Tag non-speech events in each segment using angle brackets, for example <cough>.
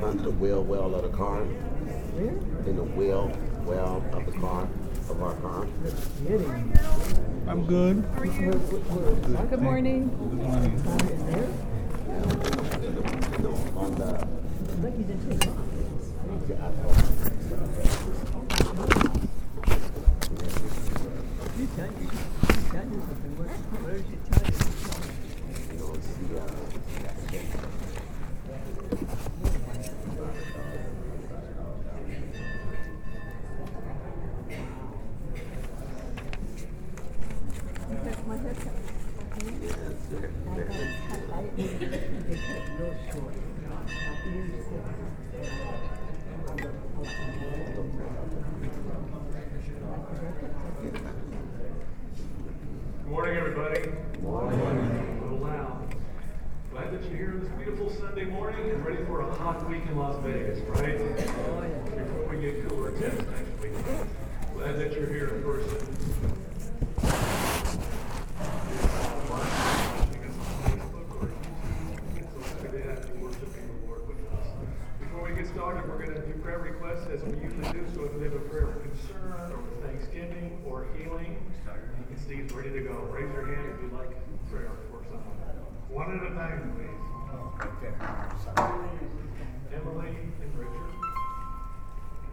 Under the wheel well of the car. In the wheel well of the car, of our car. I'm good. Good morning. Good morning.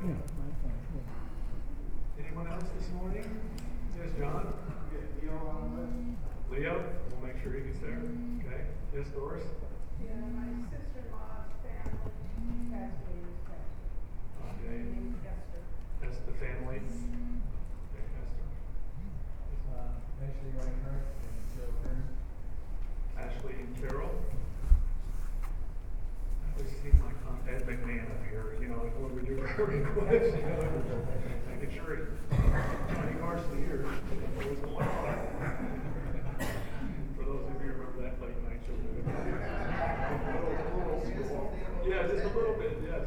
Anyone else this morning? Yes, John? Leo? on the list. Leo, We'll make sure he gets there. Okay. Yes, Doris? Yeah, my sister-in-law's family passed away this past Okay. year. Named Esther. That's the family. Okay, Esther. Uh, Ashley Reinhardt and Joe Kern. Ashley and Carol. I always see my con Ed McMahon up here, you know, when we do prayer requests, you know, making sure Johnny Carson here, what was. For those of you who remember that late night show. Yeah, just a little bit, yes.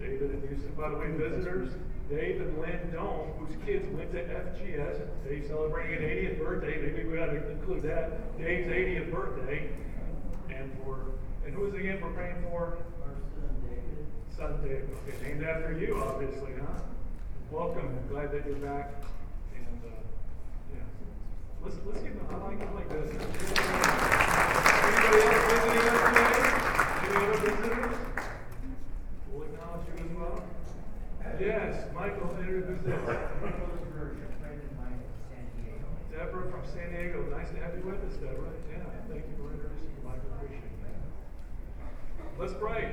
David and Houston, by the way, visitors, Dave and Lynn Dome, whose kids went to FGS, Dave's celebrating an 80th birthday, maybe we ought to include that, Dave's 80th birthday, and for, and who is it again we're praying for? Our son David. Son David, okay, named after you, obviously, huh? Welcome, glad that you're back, and, uh, yeah. Let's, let's give them, I like, I like this. Anybody else visiting us today? Any other visitors? We'll acknowledge you as well. Yes, Michael, introduce this. Deborah from San Diego, nice to have you with us, Deborah. Yeah, thank you for introducing you, Michael, appreciate that. Let's pray.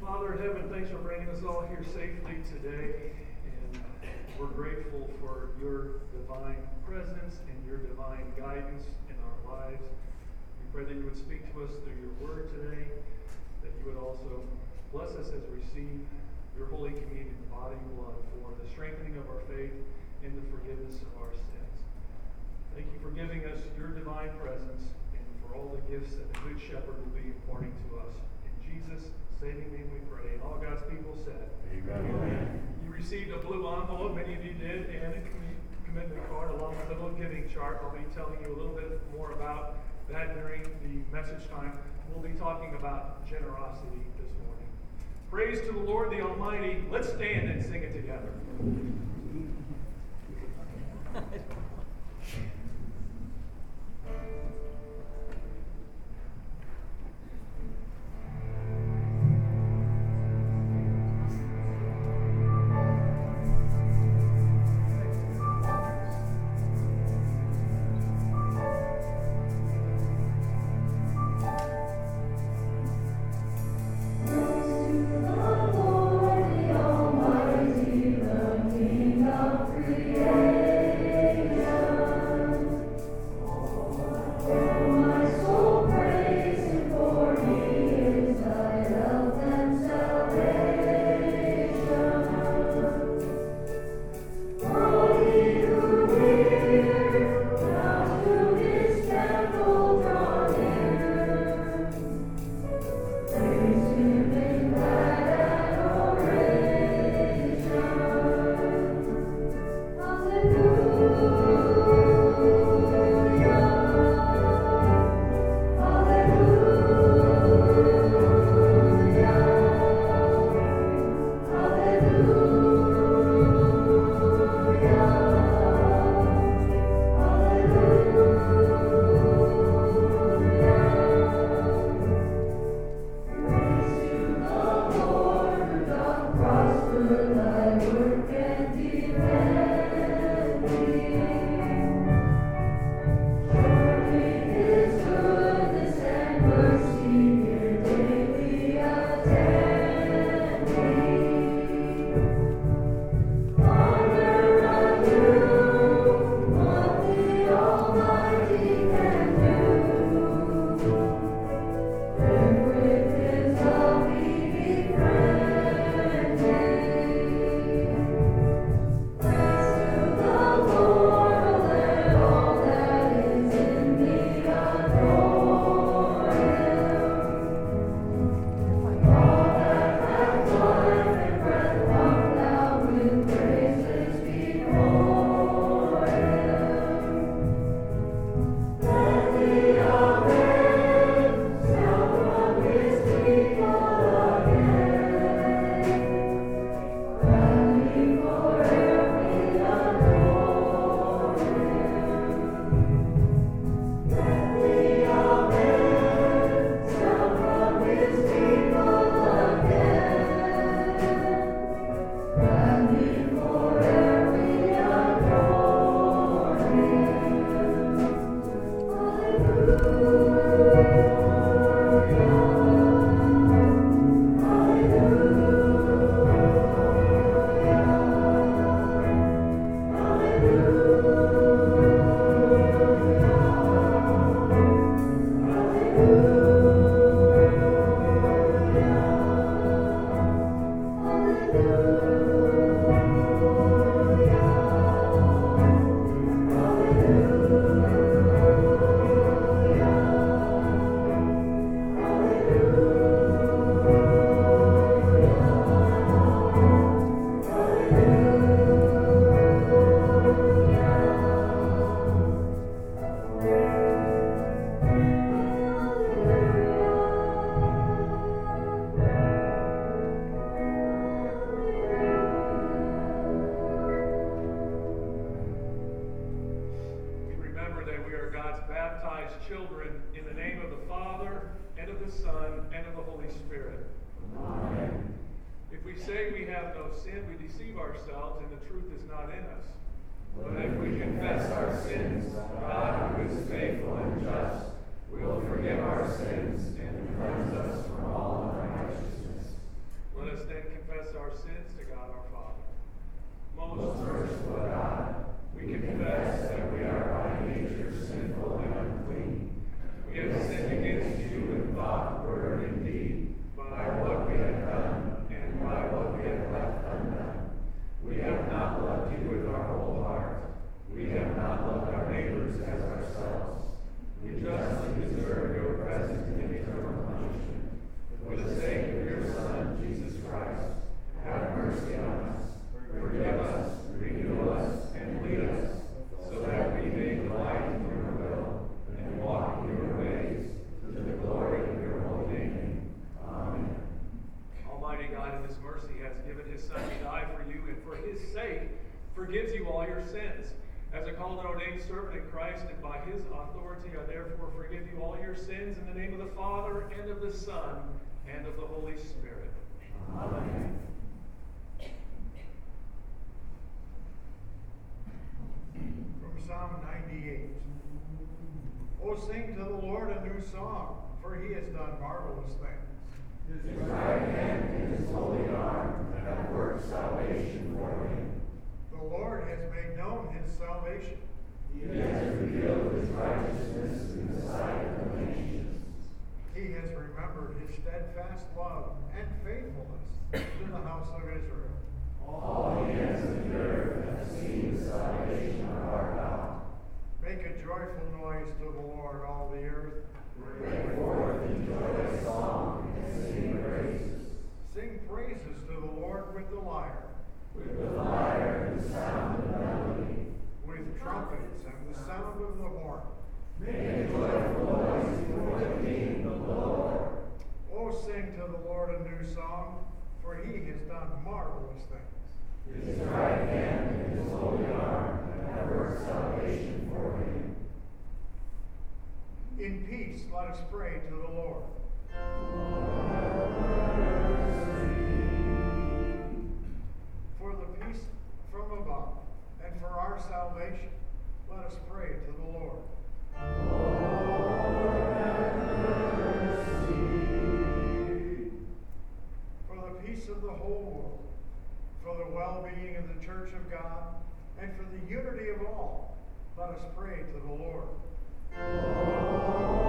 Father in heaven, thanks for bringing us all here safely today. And we're grateful for your divine presence and your divine guidance in our lives. We pray that you would speak to us through your word today, that you would also bless us as we receive your holy communion, body and blood, for the strengthening of our faith and the forgiveness of our sins. Thank you for giving us your divine presence for all the gifts that the Good Shepherd will be imparting to us. In Jesus' saving name we pray. And all God's people said, Amen. You received a blue envelope, many of you did, and a commitment card along with a little giving chart. I'll be telling you a little bit more about that during the message time. We'll be talking about generosity this morning. Praise to the Lord the Almighty. Let's stand and sing it together. <laughs> sins. As a called and ordained servant in Christ, and by His authority, I therefore forgive you all your sins in the name of the Father, and of the Son, and of the Holy Spirit. Amen. From Psalm 98. Oh, sing to the Lord a new song, for he has done marvelous things. His right hand and his holy arm have worked salvation for him. The Lord has made known his salvation. He has revealed his righteousness in the sight of the nations. He has remembered his steadfast love and faithfulness to the house of Israel. All the ends of the earth have seen the salvation of our God. Make a joyful noise to the Lord, all the earth. Break forth in joyous song and sing praises. Sing praises to the Lord with the lyre, With the lyre and the sound of melody. with trumpets and the sound of the horn. Make a joyful noise before the King, the Lord. Oh, sing to the Lord a new song, for he has done marvelous things. His right hand and his holy arm have worked salvation for him. In peace, let us pray to the Lord. For for our salvation, let us pray to the Lord. For the peace of the whole world, for the well being of the church of God, and for the unity of all, let us pray to the Lord. For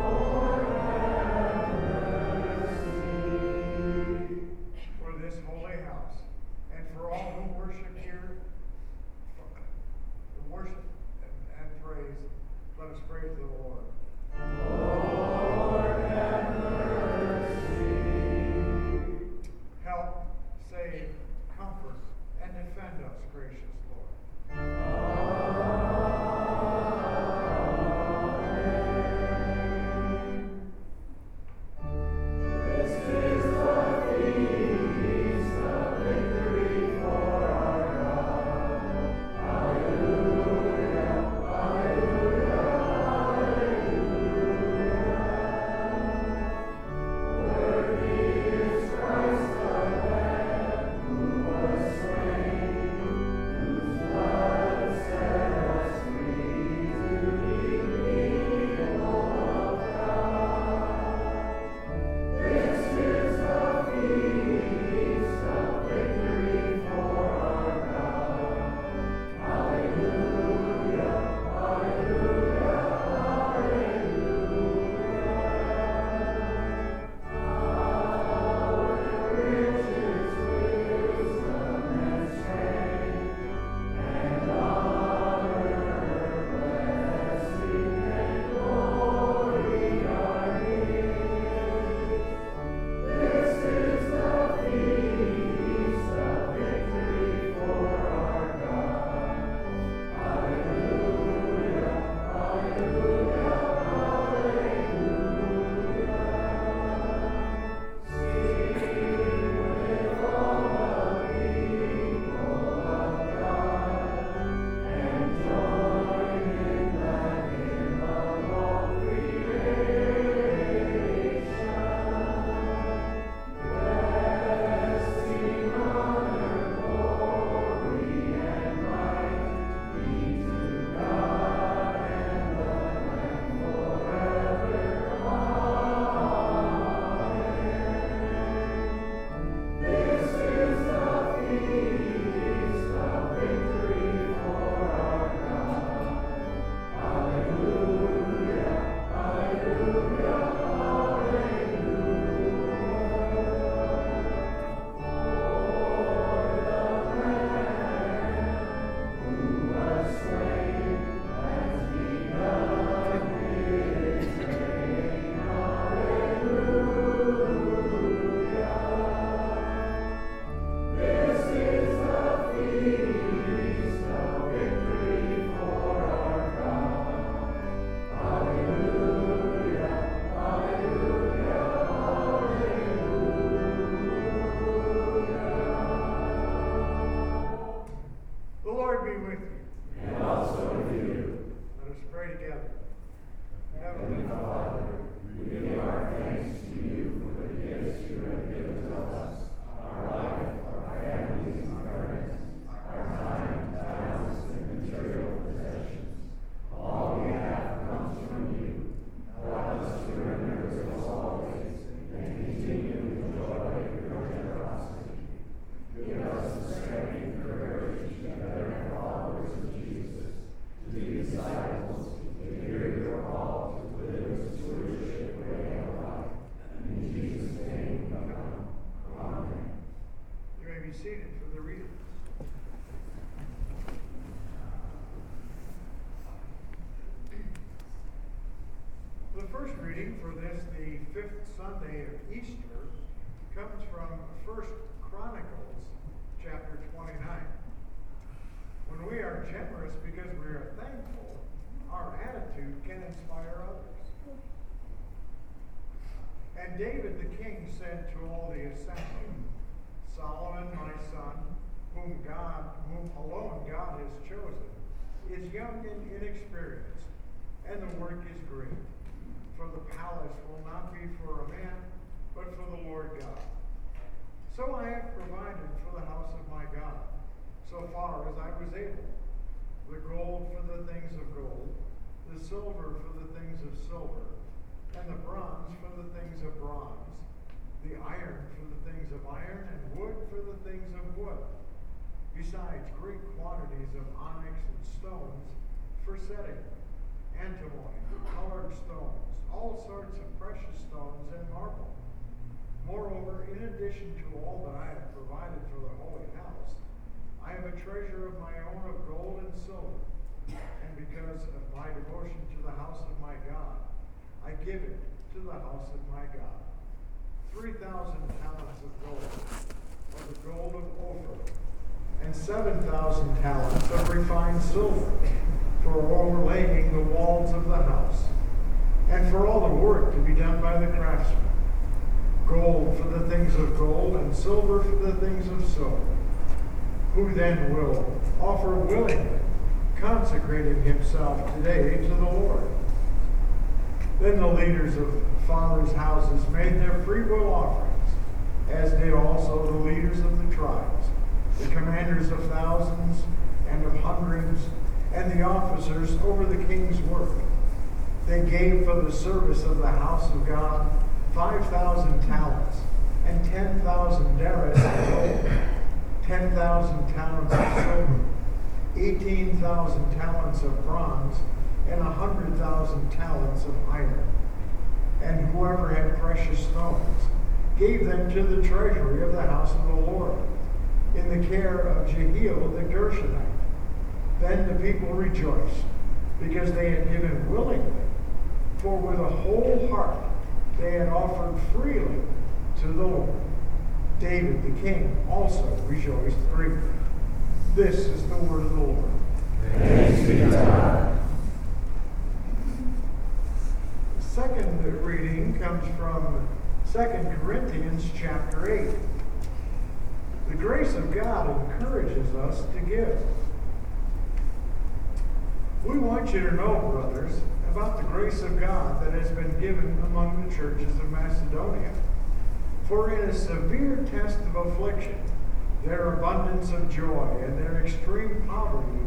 reading for this, the fifth Sunday of Easter, comes from First Chronicles chapter 29. When we are generous because we are thankful, our attitude can inspire others. And David the king said to all the assembly, Solomon, my son, whom God, whom alone God has chosen, is young and inexperienced, and the work is great. For the palace will not be for a man, but for the Lord God. So I have provided for the house of my God, so far as I was able, the gold for the things of gold, the silver for the things of silver, and the bronze for the things of bronze, the iron for the things of iron, and wood for the things of wood, besides great quantities of onyx and stones for setting, antimony, colored stones, all sorts of precious stones, and marble. Moreover, in addition to all that I have provided for the holy house, I have a treasure of my own of gold and silver, and because of my devotion to the house of my God, I give it to the house of my God. Three thousand talents of gold, of the gold of Ophir, and seven thousand talents of refined silver, for overlaying the walls of the house, and for all the work to be done by the craftsmen. Gold for the things of gold, and silver for the things of silver. Who then will offer willingly, consecrating himself today to the Lord? Then the leaders of fathers' houses made their free will offerings, as did also the leaders of the tribes, the commanders of thousands and of hundreds, and the officers over the king's work. They gave for the service of the house of God five thousand talents and ten thousand darics of gold, ten thousand talents of silver, eighteen thousand talents of bronze, and a hundred thousand talents of iron. And whoever had precious stones gave them to the treasury of the house of the Lord, in the care of Jehiel the Gershonite. Then the people rejoiced, because they had given willingly, for with a whole heart they had offered freely to the Lord. David the king also rejoiced greatly. This is the word of the Lord. Thanks be to God. The second reading comes from 2 Corinthians chapter 8. The grace of God encourages us to give. We want you to know, brothers, about the grace of God that has been given among the churches of Macedonia. For in a severe test of affliction, their abundance of joy and their extreme poverty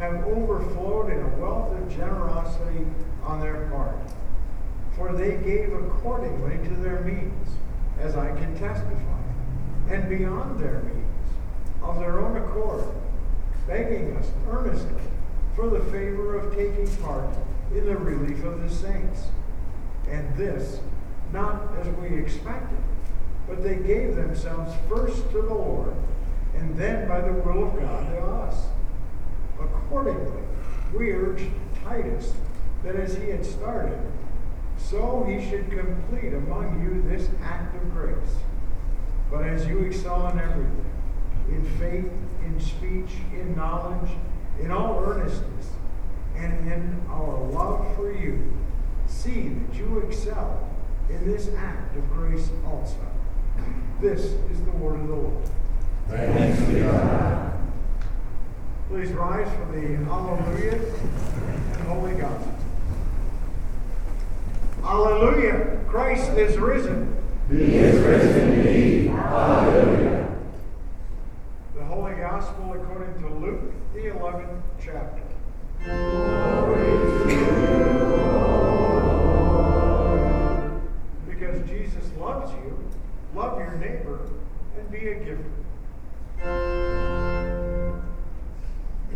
have overflowed in a wealth of generosity on their part. For they gave accordingly to their means, as I can testify, and beyond their means, of their own accord, begging us earnestly for the favor of taking part in the relief of the saints. And this, not as we expected, but they gave themselves first to the Lord, and then by the will of God to us. Accordingly, we urged Titus that as he had started, so he should complete among you this act of grace. But as you excel in everything, in faith, in speech, in knowledge, in all earnestness, and in our love for you, see that you excel in this act of grace also. This is the word of the Lord. Thanks be to God. Please rise for the Hallelujah and Holy Gospel. Hallelujah! Christ is risen. He is risen indeed. Hallelujah. The Holy Gospel according to Luke, the 11th chapter. Because Jesus loves you, love your neighbor and be a giver.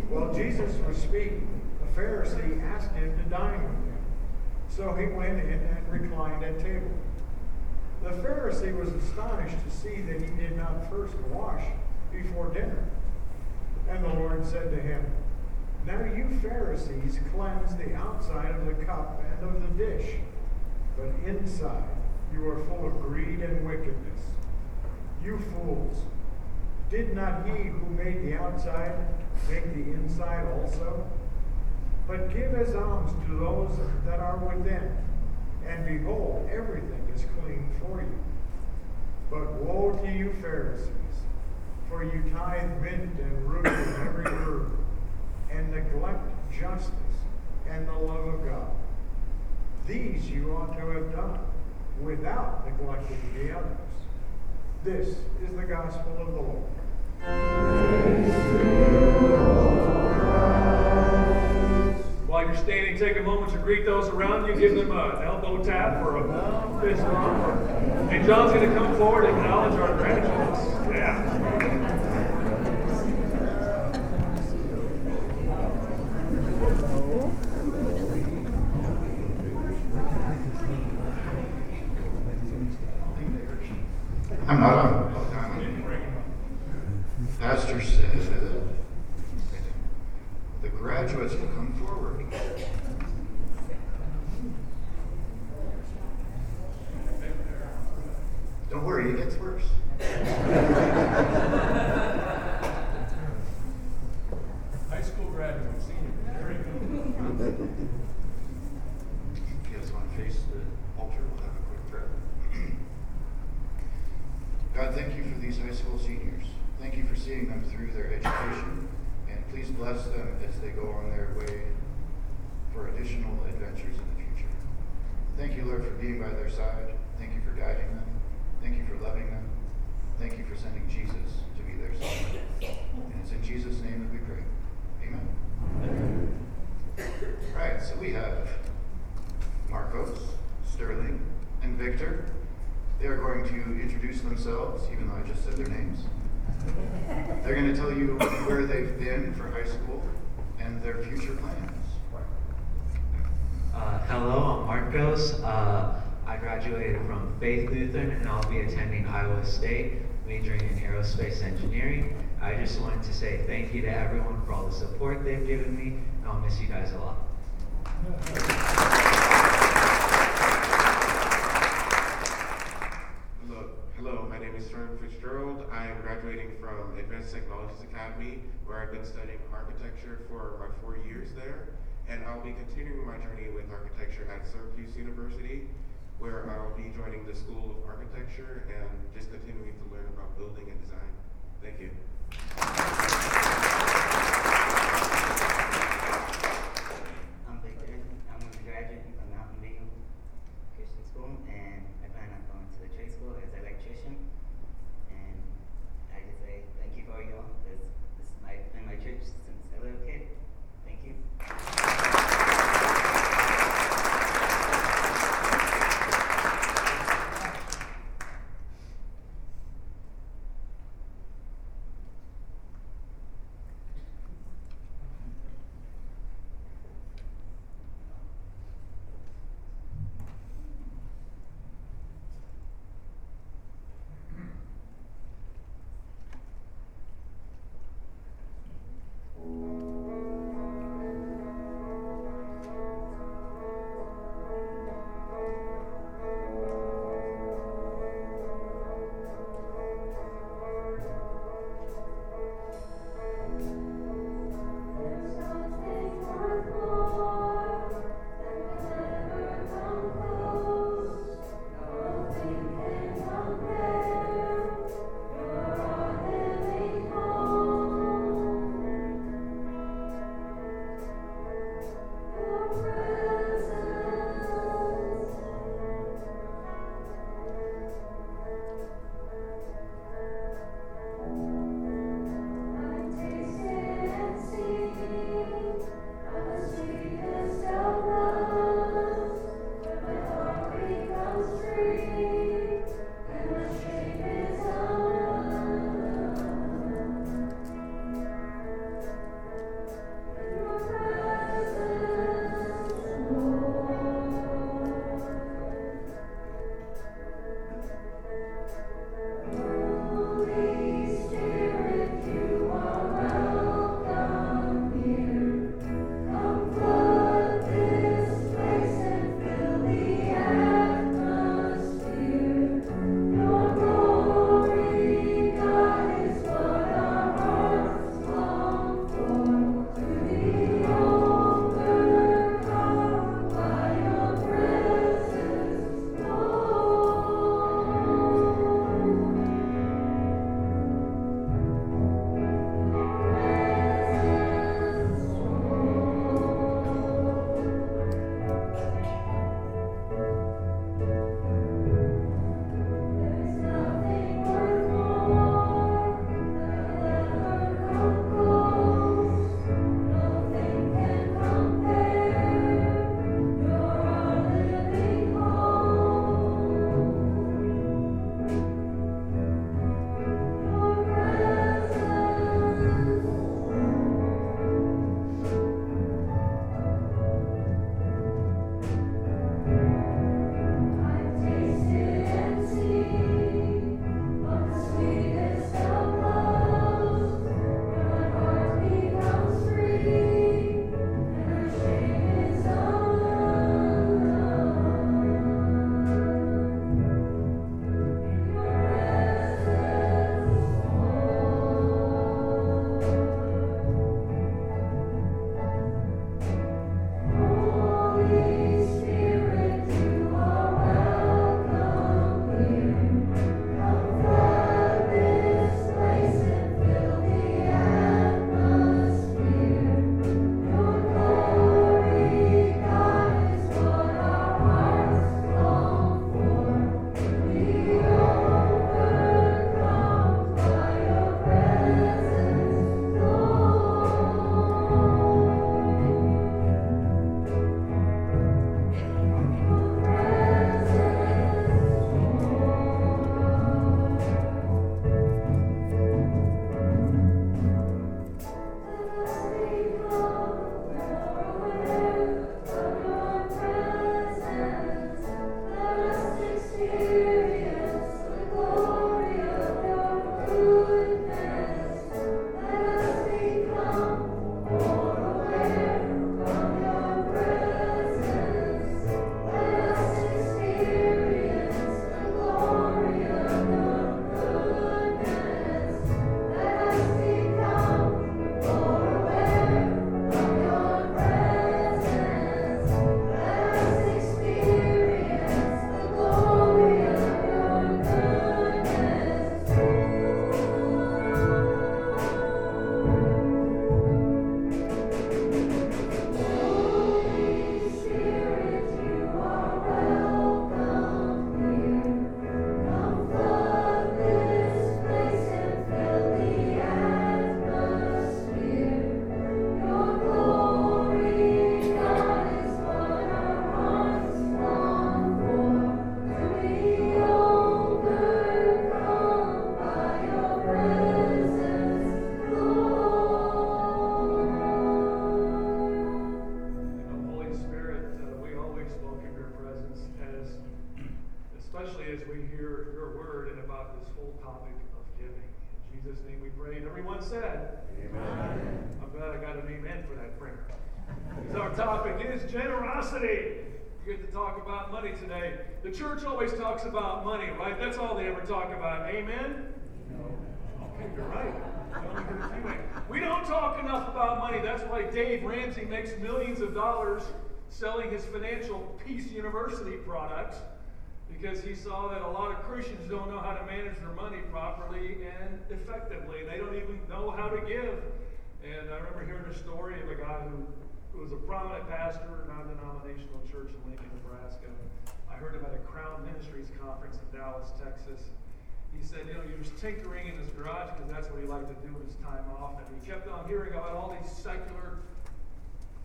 While Jesus was speaking, a Pharisee asked him to dine with him. So he went in and reclined at table. The Pharisee was astonished to see that he did not first wash before dinner. And the Lord said to him, Now you Pharisees cleanse the outside of the cup and of the dish, but inside you are full of greed and wickedness. You fools, did not he who made the outside make the inside also? But give as alms to those that are within, and behold, everything is clean for you. But woe to you, Pharisees, for you tithe mint and rue and every herb, and neglect justice and the love of God. These you ought to have done without neglecting the others. This is the gospel of the Lord. While you're standing, take a moment to greet those around you. Give them an elbow tap or a fist bump. And John's going to come forward and acknowledge our graduates. Yeah. I'm not on. Pastor said the graduates will come forward. Don't worry, it gets worse. High school graduate, senior, very good. If you guys want to face the altar, we'll have a quick prayer. God, thank you for these high school seniors. Thank you for seeing them through their education, and please bless them as they go on their way for additional adventures in the future. Thank you, Lord, for being by their side. Thank you for guiding them. Thank you for loving them. Thank you for sending Jesus to be their son. And it's in Jesus' name that we pray. Amen. All right, so we have Marcos, Sterling, and Victor. They are going to introduce themselves, even though I just said their names. They're going to tell you where they've been for high school and their future plans. Uh, hello, I'm Marcos. Uh, I graduated from Faith Lutheran and I'll be attending Iowa State, majoring in aerospace engineering. I just wanted to say thank you to everyone for all the support they've given me, I'll miss you guys a lot. Hello, hello. My name is Sherman Fitzgerald. I am graduating from Advanced Technologies Academy, where I've been studying architecture for my four years there, and I'll be continuing my journey with architecture at Syracuse University, where I'll be joining the School of Architecture and just continuing to learn about building and design. Thank you. Said, Amen. I'm glad I got an amen for that prayer. Because our topic is generosity. We get to talk about money today. The church always talks about money, right? That's all they ever talk about. Amen? Okay, you're right. We don't talk enough about money. That's why Dave Ramsey makes millions of dollars selling his financial peace university products because he saw that a lot of Christians don't know how to manage their money properly and effectively. They don't even know how to give. And I remember hearing a story of a guy who, who was a prominent pastor in a non-denominational church in Lincoln, Nebraska. I heard at a Crown Ministries conference in Dallas, Texas. He said, you know, he was tinkering in his garage because that's what he liked to do in his time off. And he kept on hearing about all these secular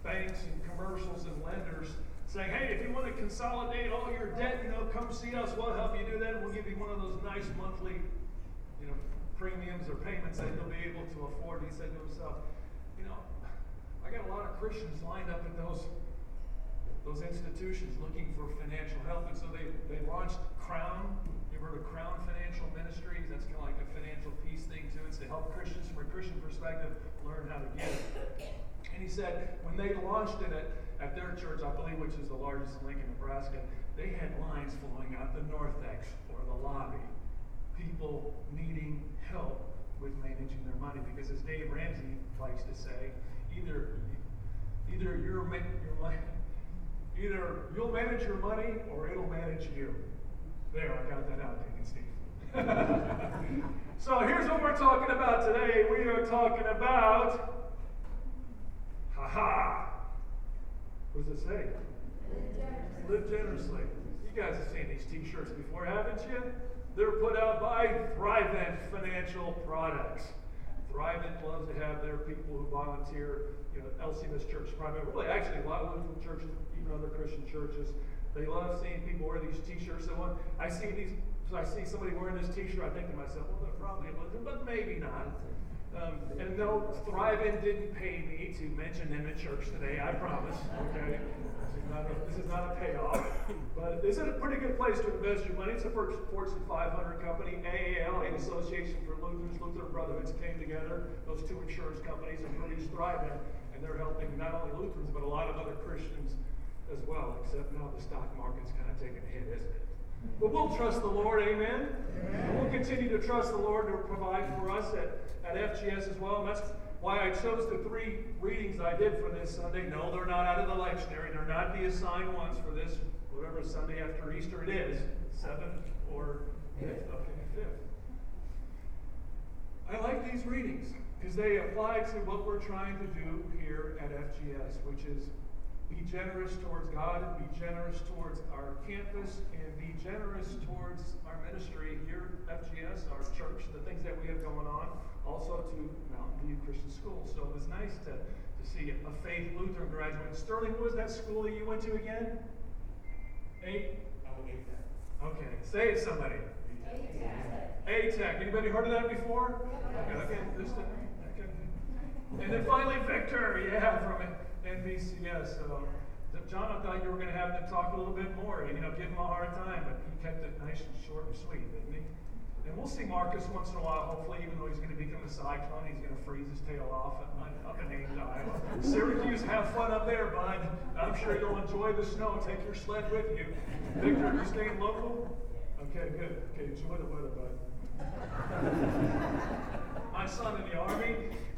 banks and commercials and lenders saying, hey, if you want to consolidate all your debt, you know, come see us. We'll help you do that. We'll give you one of those nice monthly, you know, premiums or payments that you'll be able to afford. He said to himself, you know, I got a lot of Christians lined up at those those institutions looking for financial help, and so they, they launched Crown. You heard of Crown Financial Ministries? That's kind of like a financial peace thing too. It's to help Christians from a Christian perspective learn how to give. And he said when they launched it at at their church, I believe, which is the largest in Lincoln, Nebraska, they had lines flowing out the narthex or the lobby. People needing help with managing their money because, as Dave Ramsey likes to say, either either you're your money, either you'll manage your money or it'll manage you. There, I got that out, Deacon Steve. <laughs> so here's what we're talking about today. We are talking about, ha ha. What does it say? Live generously. You guys have seen these t-shirts before, haven't you? They're put out by Thrivent Financial Products. Thrivent loves to have their people who volunteer, you know, LCMS Church primarily, really actually a lot of Lutheran churches, even other Christian churches, they love seeing people wear these t-shirts. So when I see these, so I see somebody wearing this t-shirt, I think to myself, well, they're probably a Lutheran, but maybe not. Um, and no, Thrivent didn't pay me to mention them in church today, I promise. Okay? This is not a, this is not a payoff. But this is a pretty good place to invest your money. It's a Fortune 500 company. AAL, Aid Association for Lutherans, Lutheran Brotherhoods came together, those two insurance companies, and produced Thrivent. And they're helping not only Lutherans, but a lot of other Christians as well, except now the stock market's kind of taking a hit, isn't it? But we'll trust the Lord, amen? amen? And we'll continue to trust the Lord to provide for us at, at FGS as well. And that's why I chose the three readings I did for this Sunday. No, they're not out of the lectionary. They're not the assigned ones for this, whatever Sunday after Easter it is, 7th or 5th. Okay, 5th. I like these readings because they apply to what we're trying to do here at FGS, which is be generous towards God, be generous towards our campus, and be generous towards our ministry here at FGS, our church, the things that we have going on, also to Mountain View Christian School. So it was nice to, to see a Faith Lutheran graduate. Sterling, what was that school that you went to again? Eight? Okay, say it somebody. ATEC. Anybody heard of that before? Okay, okay. This, okay. And then finally, Victor, yeah, from it. NBCS. So, John, I thought you were going to have them talk a little bit more, you know, give him a hard time, but he kept it nice and short and sweet, didn't he? And we'll see Marcus once in a while, hopefully, even though he's going to become a cyclone, he's going to freeze his tail off up in Ames, Iowa. Syracuse, have fun up there, bud. I'm sure you'll enjoy the snow. Take your sled with you. Victor, you staying local? Okay, good. Okay, enjoy the weather, bud. <laughs> My son in the Army,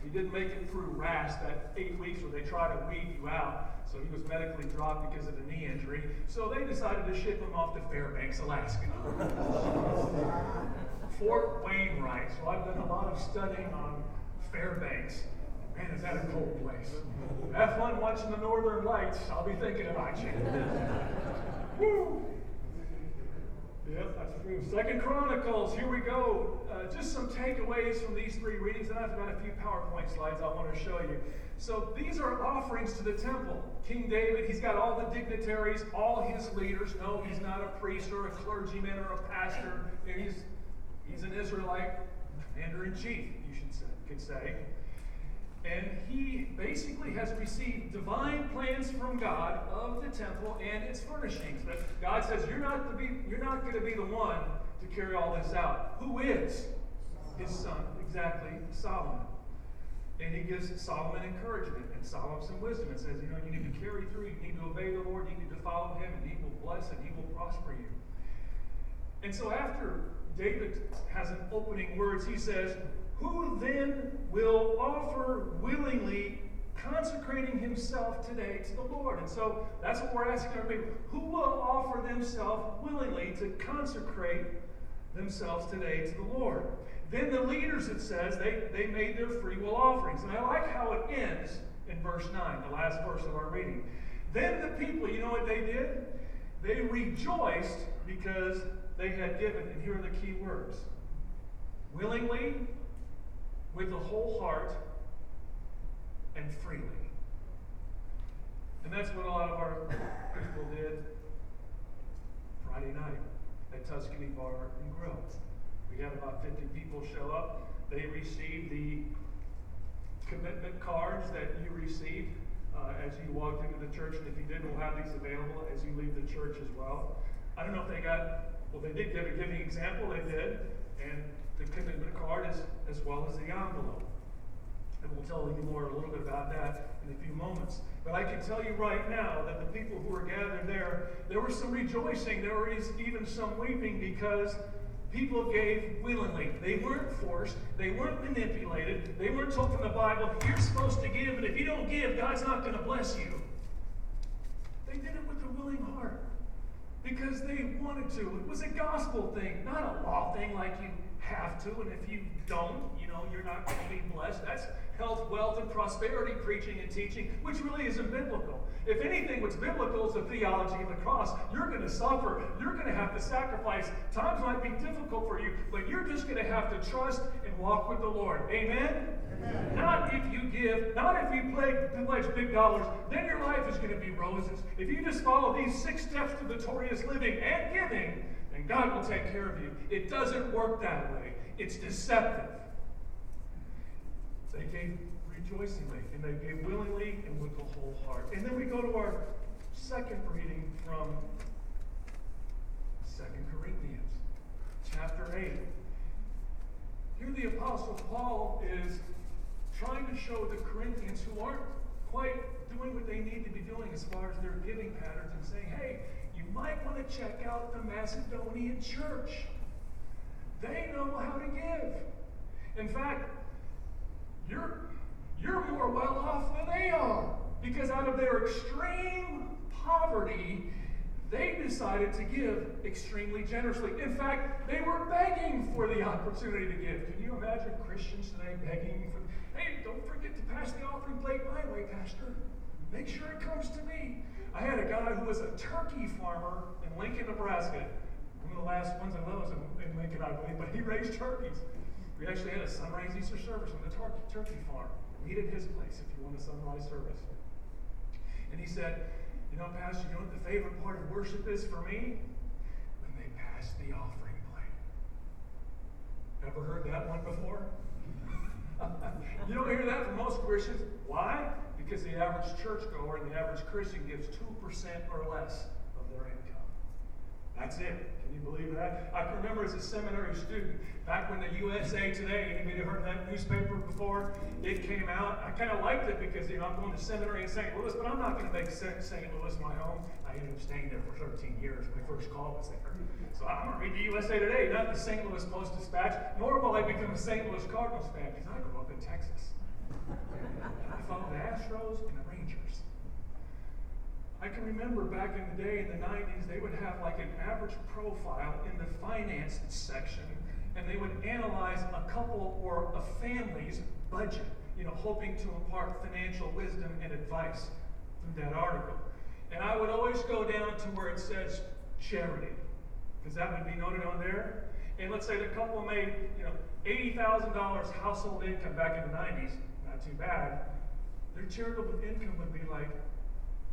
he didn't make it through RAS, that eight weeks where they try to weed you out. So he was medically dropped because of the knee injury. So they decided to ship him off to Fairbanks, Alaska. <laughs> Fort Wainwright. So I've done a lot of studying on Fairbanks. Man, is that a cold place. Have fun watching the Northern Lights. I'll be thinking about you. <laughs> Woo! Yep, that's true. Second Chronicles, here we go. Uh, just some takeaways from these three readings, and I've got a few PowerPoint slides I want to show you. So these are offerings to the temple. King David, he's got all the dignitaries, all his leaders. No, he's not a priest or a clergyman or a pastor. He's, he's an Israelite commander in chief, you should say, could say. And he basically has received divine plans from God of the temple and its furnishings. But God says, You're not to be, you're not going to be the one to carry all this out. Who is? His son, exactly, Solomon. And he gives Solomon encouragement and Solomon some wisdom and says, you know, you need to carry through, you need to obey the Lord, you need to follow him, and he will bless and he will prosper you. And so after David has an opening words, he says, Who then will offer willingly consecrating himself today to the Lord? And so that's what we're asking our people. Who will offer themselves willingly to consecrate themselves today to the Lord? Then the leaders, it says, they, they made their free will offerings. And I like how it ends in verse 9, the last verse of our reading. Then the people, you know what they did? They rejoiced because they had given, and here are the key words willingly, with a whole heart, and freely. And that's what a lot of our people did Friday night at Tuscany Bar and Grill. We had about 50 people show up. They received the commitment cards that you received uh, as you walked into the church. And if you didn't, we'll have these available as you leave the church as well. I don't know if they got, well, they did give a giving example, they did. And the commitment card is as well as the envelope. And we'll tell you more a little bit about that in a few moments. But I can tell you right now that the people who were gathered there, there was some rejoicing. There was even some weeping because people gave willingly. They weren't forced. They weren't manipulated. They weren't told from the Bible, you're supposed to give, and if you don't give, God's not going to bless you. They did it with a willing heart because they wanted to. It was a gospel thing, not a law thing like you have to, and if you don't, you know, you're not going to be blessed. That's health, wealth, and prosperity preaching and teaching, which really isn't biblical. If anything, what's biblical is the theology of the cross. You're going to suffer. You're going to have to sacrifice. Times might be difficult for you, but you're just going to have to trust and walk with the Lord. Amen? Amen. Not if you give, not if you pledge big dollars, then your life is going to be roses. If you just follow these six steps to victorious living and giving, then God will take care of you. It doesn't work that way. It's deceptive. They gave rejoicingly, and they gave willingly and with the whole heart. And then we go to our second reading from Second Corinthians, chapter 8. Here the Apostle Paul is trying to show the Corinthians who aren't quite doing what they need to be doing as far as their giving patterns and saying, hey, you might want to check out the Macedonian church. They know how to give. In fact, you're, you're more well off than they are. Because out of their extreme poverty, they decided to give extremely generously. In fact, they were begging for the opportunity to give. Can you imagine Christians today begging for, hey, don't forget to pass the offering plate my way, Pastor. Make sure it comes to me. I had a guy who was a turkey farmer in Lincoln, Nebraska. One of the last ones I know is in Lincoln, I believe, but he raised turkeys. We actually had a sunrise Easter service on the turkey, turkey farm. Meet at his place if you want a sunrise service. And he said, You know, Pastor, you know what the favorite part of worship is for me? When they pass the offering plate. Ever heard that one before? <laughs> you don't hear that from most Christians. Why? Because the average churchgoer and the average Christian gives 2% or less of their income. That's it. Can you believe that? I can remember as a seminary student, back when the USA Today, anybody heard that newspaper before? It came out. I kind of liked it because, you know, I'm going to seminary in St. Louis, but I'm not going to make St. Louis my home. I ended up staying there for 13 years. My first call was there. So I'm going to read the USA Today, not the St. Louis Post Dispatch, nor will I become a St. Louis Cardinals fan because I grew up in Texas. I followed the Astros and the Rangers. I can remember back in the day in the 90s, they would have like an average profile in the finance section, and they would analyze a couple or a family's budget, you know, hoping to impart financial wisdom and advice through that article. And I would always go down to where it says charity, because that would be noted on there. And let's say the couple made, you know, $80,000 household income back in the 90s, not too bad. Their charitable income would be like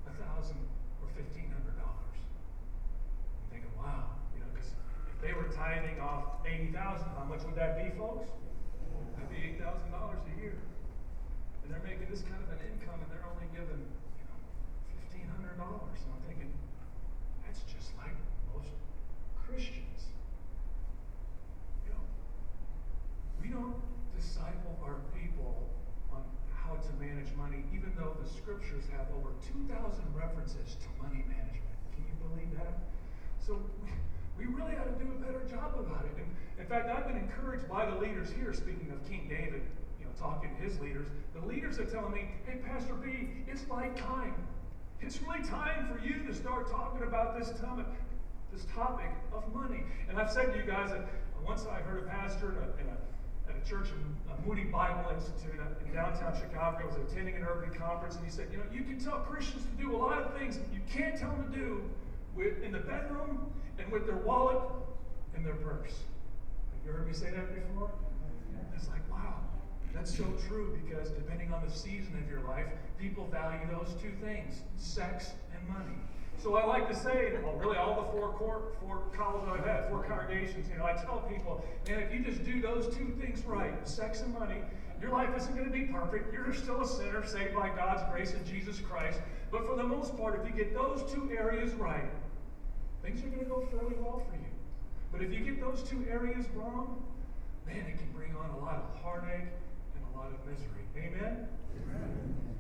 a thousand or fifteen hundred dollars. I'm thinking, wow, you know, if they were tithing off eighty thousand, how much would that be, folks? That'd be eight thousand dollars a year. and they're making this kind of an income, and they're only given, you know, fifteen hundred dollars. And I'm thinking, that's just like most Christians. You know, we don't disciple our people how to manage money, even though the scriptures have over 2,000 references to money management. Can you believe that? So we, really ought to do a better job about it. And in fact, I've been encouraged by the leaders here, speaking of King David, you know, talking to his leaders. The leaders are telling me, hey, Pastor B, it's like time. It's really time for you to start talking about this topic, this topic of money. And I've said to you guys that once I heard a pastor in a, in a church a Moody Bible Institute in downtown Chicago. I was attending an urban conference, and he said, You know, you can tell Christians to do a lot of things you can't tell them to do with, in the bedroom and with their wallet and their purse. Have you heard me say that before? It's like, wow, that's so true because depending on the season of your life, people value those two things sex and money. So I like to say, well, really all the four court, four I've had, four congregations, you know, I tell people, man, if you just do those two things right, sex and money, your life isn't going to be perfect. You're still a sinner saved by God's grace in Jesus Christ. But for the most part, if you get those two areas right, things are going to go fairly well for you. But if you get those two areas wrong, man, it can bring on a lot of heartache and a lot of misery. Amen? Amen.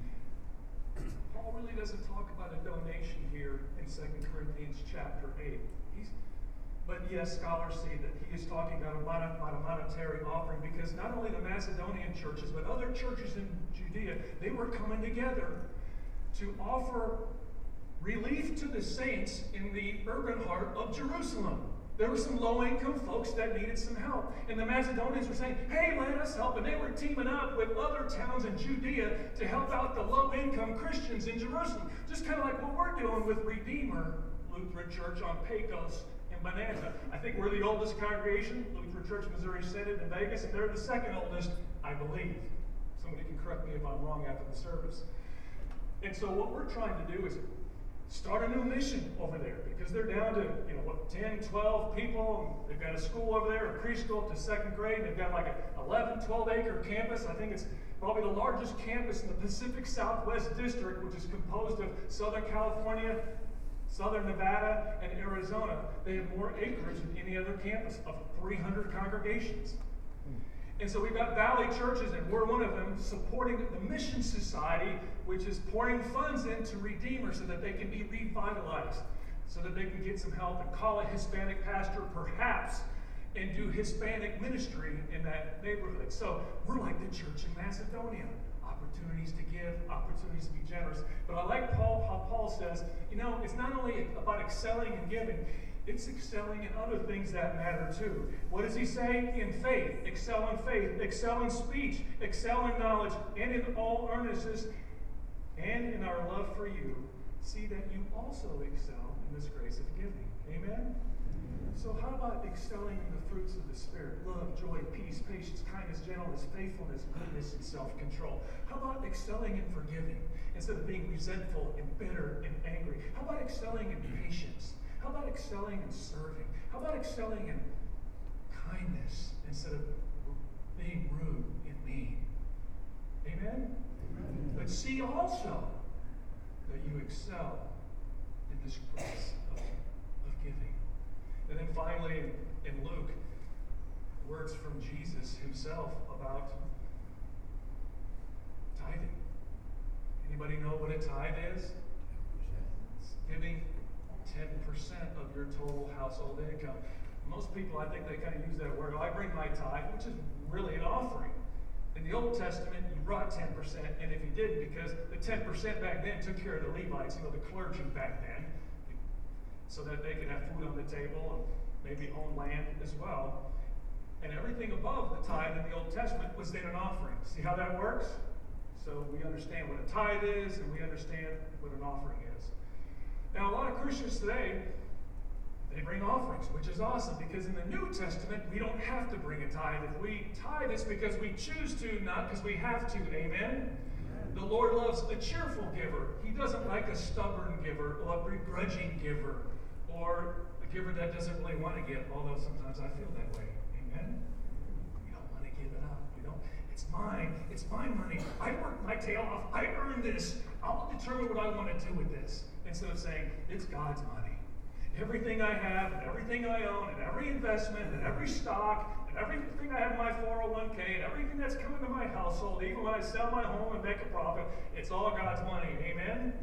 Paul really doesn't talk about a donation here in 2 Corinthians chapter 8. He's, but yes, scholars say that he is talking about a, about a monetary offering because not only the Macedonian churches, but other churches in Judea, they were coming together to offer relief to the saints in the urban heart of Jerusalem. There were some low income folks that needed some help. And the Macedonians were saying, hey, let us help. And they were teaming up with other towns in Judea to help out the low income Christians in Jerusalem. Just kind of like what we're doing with Redeemer Lutheran Church on Pecos and Bonanza. I think we're the oldest congregation, Lutheran Church Missouri Synod in Vegas, and they're the second oldest, I believe. Somebody can correct me if I'm wrong after the service. And so what we're trying to do is start a new mission over there because they're down to, you know, what, 10, 12 people. They've got a school over there, a preschool to second grade. They've got like a 11, 12 acre campus. I think it's probably the largest campus in the Pacific Southwest District, which is composed of Southern California, Southern Nevada, and Arizona. They have more acreage than any other campus of 300 congregations. And so we've got Valley churches, and we're one of them, supporting the Mission Society, which is pouring funds into Redeemer so that they can be revitalized, so that they can get some help and call a Hispanic pastor, perhaps, and do Hispanic ministry in that neighborhood. So we're like the church in Macedonia opportunities to give, opportunities to be generous. But I like Paul how Paul says, you know, it's not only about excelling and giving, it's excelling in other things that matter too. What does he say? In faith, excel in faith, excel in speech, excel in knowledge, and in all earnestness, and in our love for you. See that you also excel in this grace of giving. Amen? So, how about excelling in the fruits of the Spirit? Love, joy, peace, patience, kindness, gentleness, faithfulness, goodness, and self control. How about excelling in forgiving instead of being resentful and bitter and angry? How about excelling in patience? How about excelling in serving? How about excelling in kindness instead of being rude and mean? Amen? Amen. But see also that you excel in this grace of, of giving. And then finally, in, in Luke, words from Jesus himself about tithing. Anybody know what a tithe is? It's giving 10% of your total household income. Most people, I think they kind of use that word. Oh, I bring my tithe, which is really an offering. In the Old Testament, you brought 10%, and if you didn't, because the 10% back then took care of the Levites, you know, the clergy back then, so that they could have food on the table and maybe own land as well. And everything above the tithe in the Old Testament was then an offering. See how that works? So we understand what a tithe is, and we understand what an offering is. Now, a lot of Christians today, they bring offerings, which is awesome because in the New Testament, we don't have to bring a tithe. If we tithe, it's because we choose to, not because we have to. Amen? The Lord loves a cheerful giver. He doesn't like a stubborn giver or a begrudging giver or a giver that doesn't really want to give, although sometimes I feel that way. Amen? We don't want to give it up. We don't. It's mine. It's my money. I worked my tail off. I earned this. I'll determine what I want to do with this. Instead of saying, it's God's money. Everything I have, and everything I own, and every investment, and every stock, and everything I have in my 401k, and everything that's coming to my household, even when I sell my home and make a profit, it's all God's money. Amen?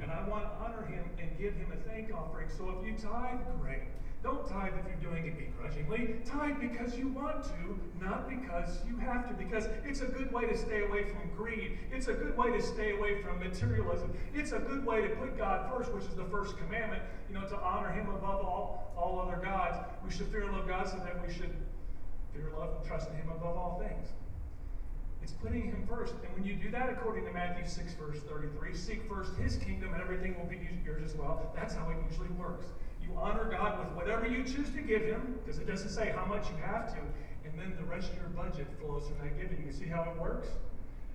And I want to honor Him and give Him a thank offering. So if you tithe, great. Don't tithe if you're doing it begrudgingly. Tithe because you want to, not because you have to, because it's a good way to stay away from greed. It's a good way to stay away from materialism. It's a good way to put God first, which is the first commandment, you know, to honor Him above all, all other gods. We should fear and love God so that we should fear, love, and trust in Him above all things. It's putting Him first. And when you do that, according to Matthew 6, verse 33, seek first His kingdom and everything will be yours as well. That's how it usually works. You honor God with whatever you choose to give Him, because it doesn't say how much you have to, and then the rest of your budget flows from that giving. You see how it works?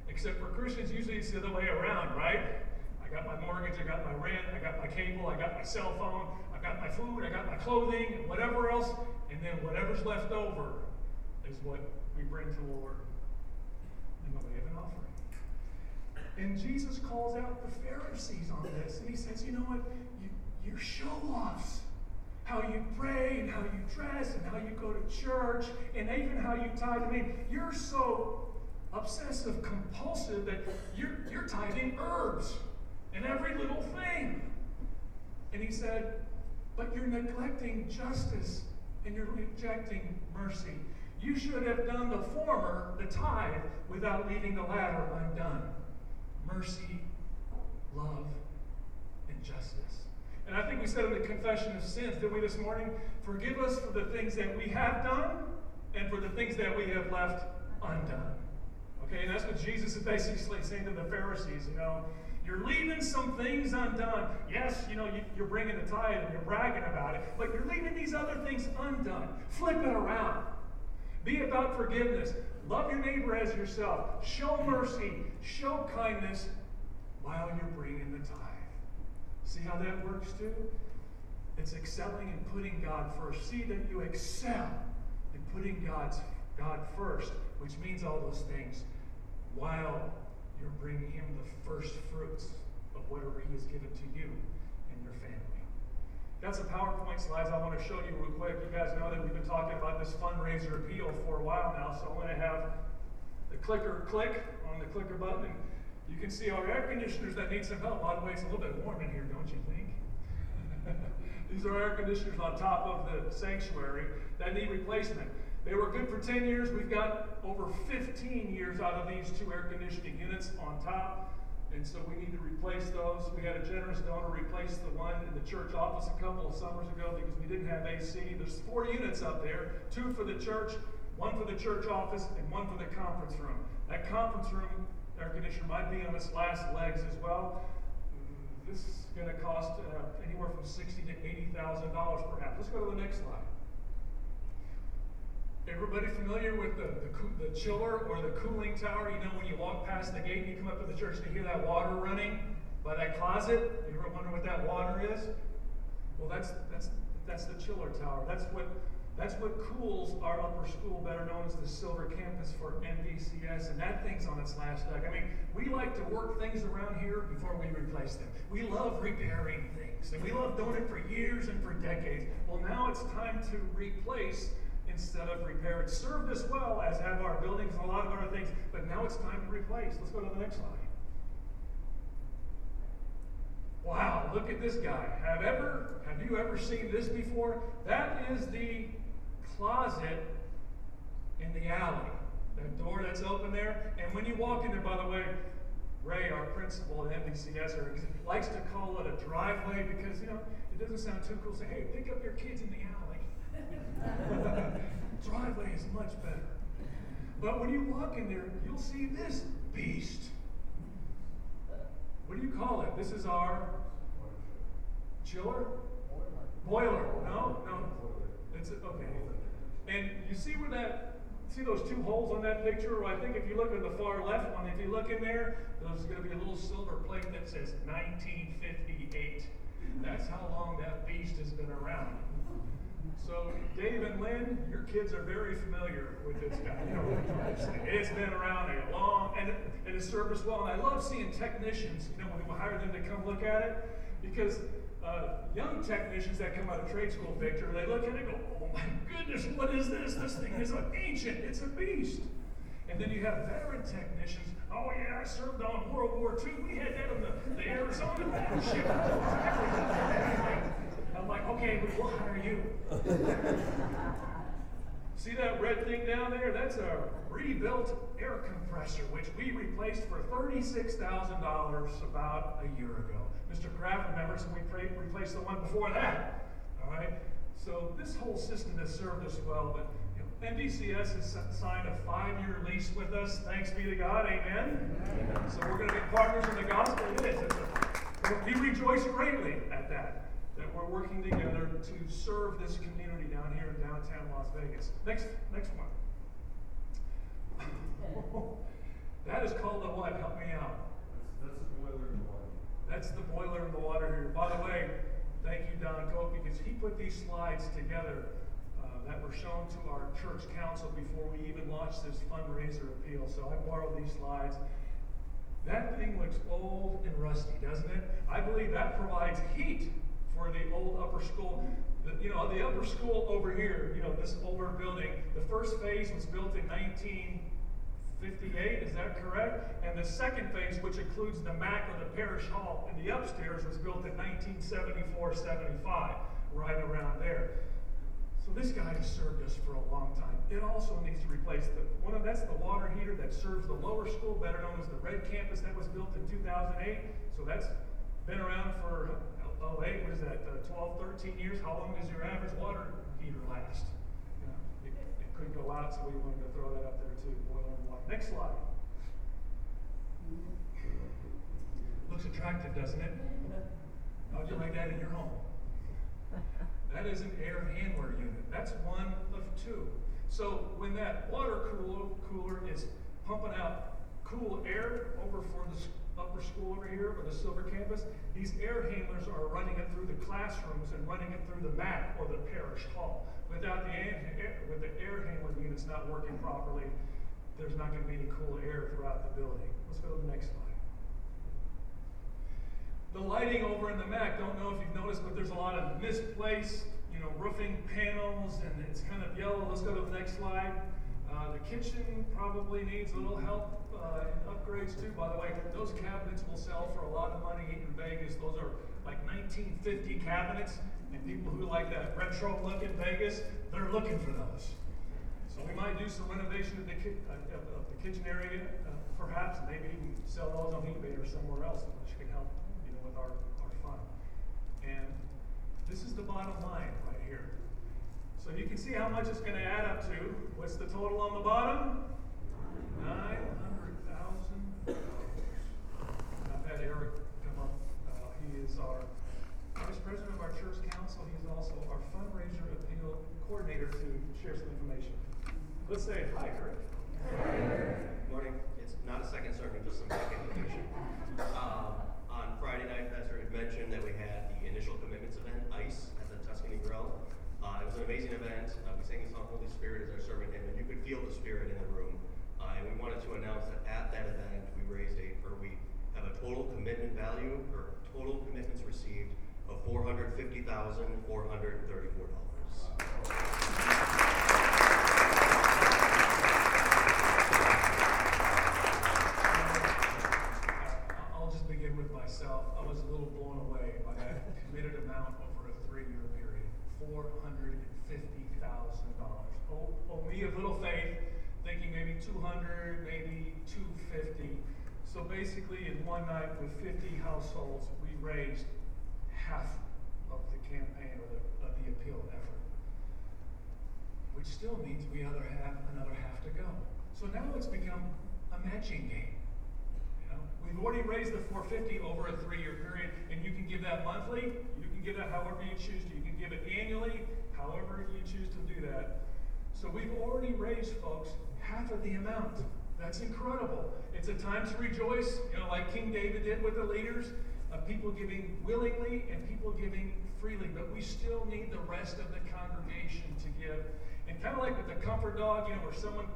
Except for Christians, usually it's the other way around, right? I got my mortgage, I got my rent, I got my cable, I got my cell phone, I got my food, I got my clothing, and whatever else, and then whatever's left over is what we bring to the Lord in the way of an offering. And Jesus calls out the Pharisees on this, and he says, You know what? You, you're show offs. How you pray, and how you dress, and how you go to church, and even how you tithe. I mean, you're so obsessive compulsive that you're, you're tithing herbs and every little thing. And he said, But you're neglecting justice and you're rejecting mercy. You should have done the former, the tithe, without leaving the latter undone. Mercy, love, and justice. And I think we said in the confession of sins, did we this morning? Forgive us for the things that we have done and for the things that we have left undone. Okay, and that's what Jesus is basically saying to the Pharisees, you know. You're leaving some things undone. Yes, you know, you, are bringing the tithe and you're bragging about it, but you're leaving these other things undone. Flip it around. Be about forgiveness. Love your neighbor as yourself. Show mercy. Show kindness while you're bringing the tithe. See how that works too? It's excelling and putting God first. See that you excel in putting God's God first, which means all those things, while you're bringing Him the first fruits of whatever He has given to you and your family. Got some PowerPoint slides I want to show you real quick. You guys know that we've been talking about this fundraiser appeal for a while now, so I'm going to have the clicker click on the clicker button. You can see our air conditioners that need some help. By the way, it's a little bit warm in here, don't you think? <laughs> These are air conditioners on top of the sanctuary that need replacement. They were good for 10 years. We've got over 15 years out of these two air conditioning units on top. And so we need to replace those. We had a generous donor replace the one in the church office a couple of summers ago because we didn't have AC. There's four units up there two for the church, one for the church office, and one for the conference room. That conference room air conditioner might be on its last legs as well. This is going to cost uh, anywhere from sixty to eighty thousand dollars perhaps. Let's go to the next slide. Everybody familiar with the, the, the, chiller or the cooling tower? You know, when you walk past the gate and you come up to the church to hear that water running by that closet? You ever wonder what that water is? Well, that's, that's, that's the chiller tower. That's what, that's what cools our upper school, better known as the Silver Campus for MVCS, and that thing's on its last leg. I mean, we like to work things around here before we replace them. We love repairing things, and we love doing it for years and for decades. Well, now it's time to replace instead of repair. It served us well, as have our buildings and a lot of other things, but now it's time to replace. Let's go to the next slide. Wow, look at this guy. Have ever have you ever seen this before? That is the closet in the alley. That door that's open there. And when you walk in there, by the way, Ray, our principal at MVCS, likes to call it a driveway because you know it doesn't sound too cool. to Say, hey, pick up your kids in the alley. <laughs> Driveway is much better. But when you walk in there, you'll see this beast. What do you call it? This is our chiller? Boiler. No? No. It's okay. And you see where that see those two holes on that picture? Well, I think if you look at the far left one, if you look in there, there's going to be a little silver plate that says 1958. That's how long that beast has been around. So Dave and Lynn, your kids are very familiar with this guy. It's been around a long, and it, and it served us well. And I love seeing technicians, you know, when we hire them to come look at it, because uh, young technicians that come out of trade school, Victor, they look at it and go, my goodness, what is this? This thing is an ancient, it's a beast. And then you have veteran technicians. Oh yeah, I served on World War II. We had that on the, the Arizona battleship. <laughs> I'm like, okay, we'll hire you. <laughs> See that red thing down there? That's a rebuilt air compressor, which we replaced for $36,000 about a year ago. Mr. Kraft remembers and we replaced the one before that. All right? So this whole system has served us well, but MVCS has signed a five-year lease with us. Thanks be to God. Amen. Amen. So we're going to be partners in the gospel. It is. A, we rejoice greatly at that. That we're working together to serve this community down here in downtown Las Vegas. Next, next one. <laughs> that is called the what? Help me out. That's, that's the boiler in the water. That's the boiler in the water here. By the way, thank you, Don Cope, because he put these slides together uh, that were shown to our church council before we even launched this fundraiser appeal. So I borrowed these slides. That thing looks old and rusty, doesn't it? I believe that provides heat for the old upper school. The, you know, the upper school over here, you know, this older building, the first phase was built in 1958, is that correct? And the second phase, which includes the MAC or the parish hall and the upstairs, was built in 1974 75, right around there. So this guy has served us for a long time. It also needs to replace the one of that's the water heater that serves the lower school, better known as the Red Campus, that was built in 2008. So that's been around for oh eight, what is that, uh, 12, 13 years? How long does your average water heater last? You know, it, it could go out, so we wanted to throw that up there too. Next slide. Looks attractive, doesn't it? How'd you like that in your home? That is an air handler unit. That's one of two. So when that water cooler, cooler is pumping out cool air over for the upper school over here or the Silver Campus, these air handlers are running it through the classrooms and running it through the MAC or the parish hall. Without the air, with the air handler units not working properly, there's not going to be any cool air throughout the building. Let's go to the next slide. The lighting over in the MAC, don't know if you've noticed, but there's a lot of misplaced, you know, roofing panels, and it's kind of yellow. Let's go to the next slide. Uh, the kitchen probably needs a little help uh, in upgrades too. By the way, those cabinets will sell for a lot of money in Vegas. Those are like 1950 cabinets, and people who like that retro look in Vegas, they're looking for those. We might do some renovation of the, ki- uh, of the kitchen area, uh, perhaps, maybe even sell those on eBay or somewhere else, which can help you know, with our, our fund. And this is the bottom line right here. So you can see how much it's going to add up to. What's the total on the bottom? Nine hundred thousand dollars. I've had Eric come up. Uh, he is our vice president of our church council. He's also our fundraiser appeal coordinator to share some information. Let's say hi, Eric. Morning. It's not a second sermon, just some back information. Um, on Friday night, Pastor had mentioned that we had the initial commitments event, ICE, at the Tuscany Grill. Uh, it was an amazing event. Uh, we sang the song Holy Spirit as our serving hymn, and you could feel the Spirit in the room. Uh, and we wanted to announce that at that event, we raised a, or we have a total commitment value, or total commitments received of $450,434. myself, I was a little blown away by that committed amount over a three-year period, four hundred and fifty thousand dollars. Oh, oh, me of little faith, thinking maybe two hundred, maybe two fifty. So basically, in one night with fifty households, we raised half of the campaign or the, of the appeal effort, which still means we other have another half to go. So now it's become a matching game. We've already raised the 450 over a three-year period, and you can give that monthly. Can give that however you choose to. You can give it annually, however you choose to do that. So we've already raised, folks, half of the amount. That's incredible. It's a time to rejoice, you know, like King David did with the leaders, of people giving willingly and people giving freely. But we still need the rest of the congregation to give And kind of like with the comfort dog, you know, where someone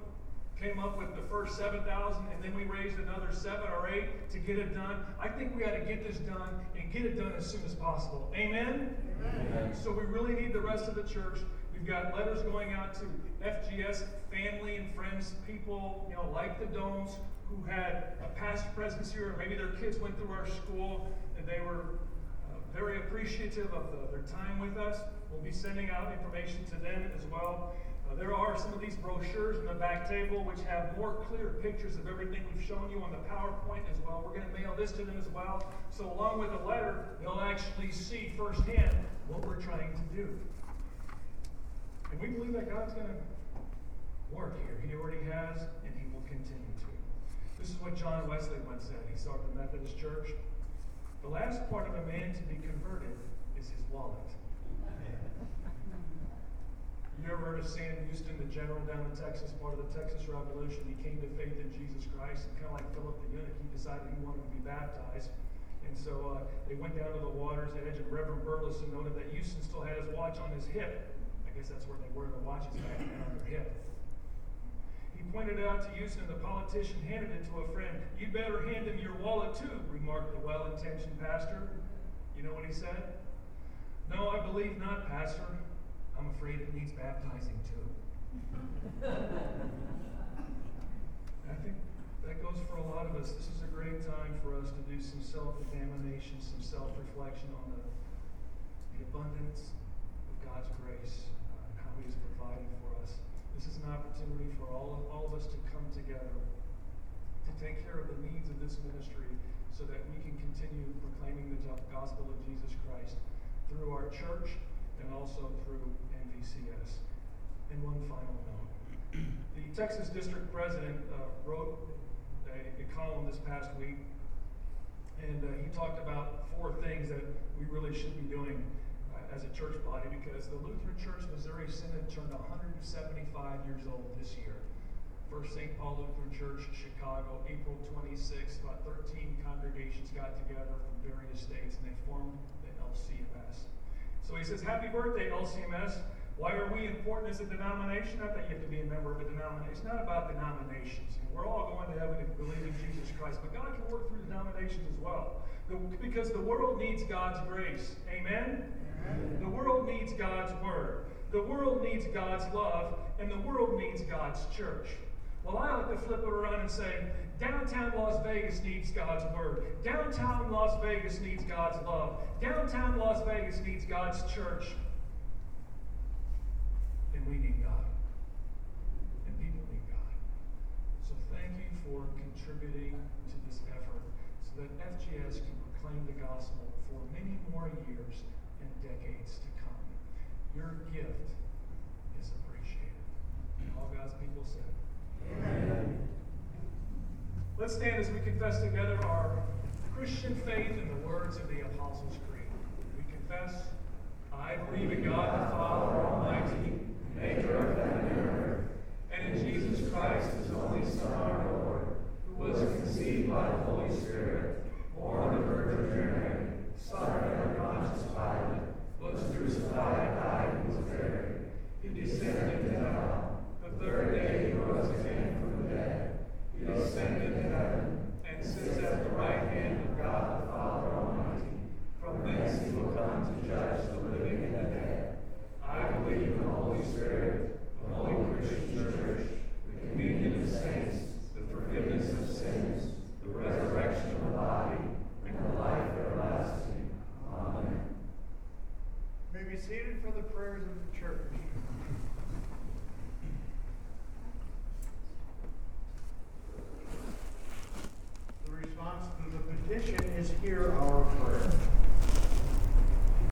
came up with the first 7,000 and then we raised another seven or eight to get it done. I think we got to get this done and get it done as soon as possible. Amen? Amen? So we really need the rest of the church. We've got letters going out to FGS family and friends, people, you know, like the Domes who had a past presence here, or maybe their kids went through our school and they were uh, very appreciative of the, their time with us. We'll be sending out information to them as well. There are some of these brochures in the back table which have more clear pictures of everything we've shown you on the PowerPoint as well. We're going to mail this to them as well. So, along with the letter, they'll actually see firsthand what we're trying to do. And we believe that God's going to work here. He already has, and He will continue to. This is what John Wesley once said. He at the Methodist Church. The last part of a man to be converted is his wallet. You ever heard of Sam Houston, the general down in Texas, part of the Texas Revolution? He came to faith in Jesus Christ, and kind of like Philip the eunuch, he decided he wanted to be baptized. And so uh, they went down to the water's edge, and Reverend Burleson noted that Houston still had his watch on his hip. I guess that's where they wear the watches back then on their hip. He pointed it out to Houston, the politician handed it to a friend. You'd better hand him your wallet too, remarked the well intentioned pastor. You know what he said? No, I believe not, Pastor. I'm afraid it needs baptizing too. <laughs> I think that goes for a lot of us. This is a great time for us to do some self examination, some self reflection on the, the abundance of God's grace uh, and how He is providing for us. This is an opportunity for all of, all of us to come together to take care of the needs of this ministry so that we can continue proclaiming the gospel of Jesus Christ through our church and also through MVCS. And one final note. The Texas District President uh, wrote a, a, column this past week, and uh, he talked about four things that we really should be doing uh, as a church body because the Lutheran Church Missouri Synod turned 175 years old this year. First St. Paul Lutheran Church, Chicago, April 26th, about 13 congregations got together from various states and they formed the LCMS. So he says, Happy birthday, LCMS. Why are we important as a denomination? Not that you have to be a member of a denomination. It's not about denominations. we're all going to heaven if we believe in Jesus Christ. But God can work through denominations as well. The, because the world needs God's grace. Amen? Amen? The world needs God's word. The world needs God's love. And the world needs God's church. Well, I like to flip it around and say, Downtown Las Vegas needs God's word. Downtown Las Vegas needs God's love. Downtown Las Vegas needs God's church. We need God. And people need God. So thank you for contributing to this effort so that FGS can proclaim the gospel for many more years and decades to come. Your gift is appreciated. All God's people said. Amen. Let's stand as we confess together our Christian faith in the words of the Apostles' Creed. We confess, I believe in God the Father Almighty, maker of heaven and earth, and in Jesus Christ, his only Son, our Lord, who was conceived by the Holy Spirit, born of the Virgin Mary, suffered under was crucified, died, and was buried. He descended into hell. The third day he rose again from the dead. He ascended to heaven and sits at the right hand of God the Father Almighty. From thence he will come to judge the living and the dead. The Holy Spirit, the Holy Christian Church, the communion of saints, the forgiveness of sins, the resurrection of the body, and the life everlasting. Amen. May be seated for the prayers of the church. The response to the petition is here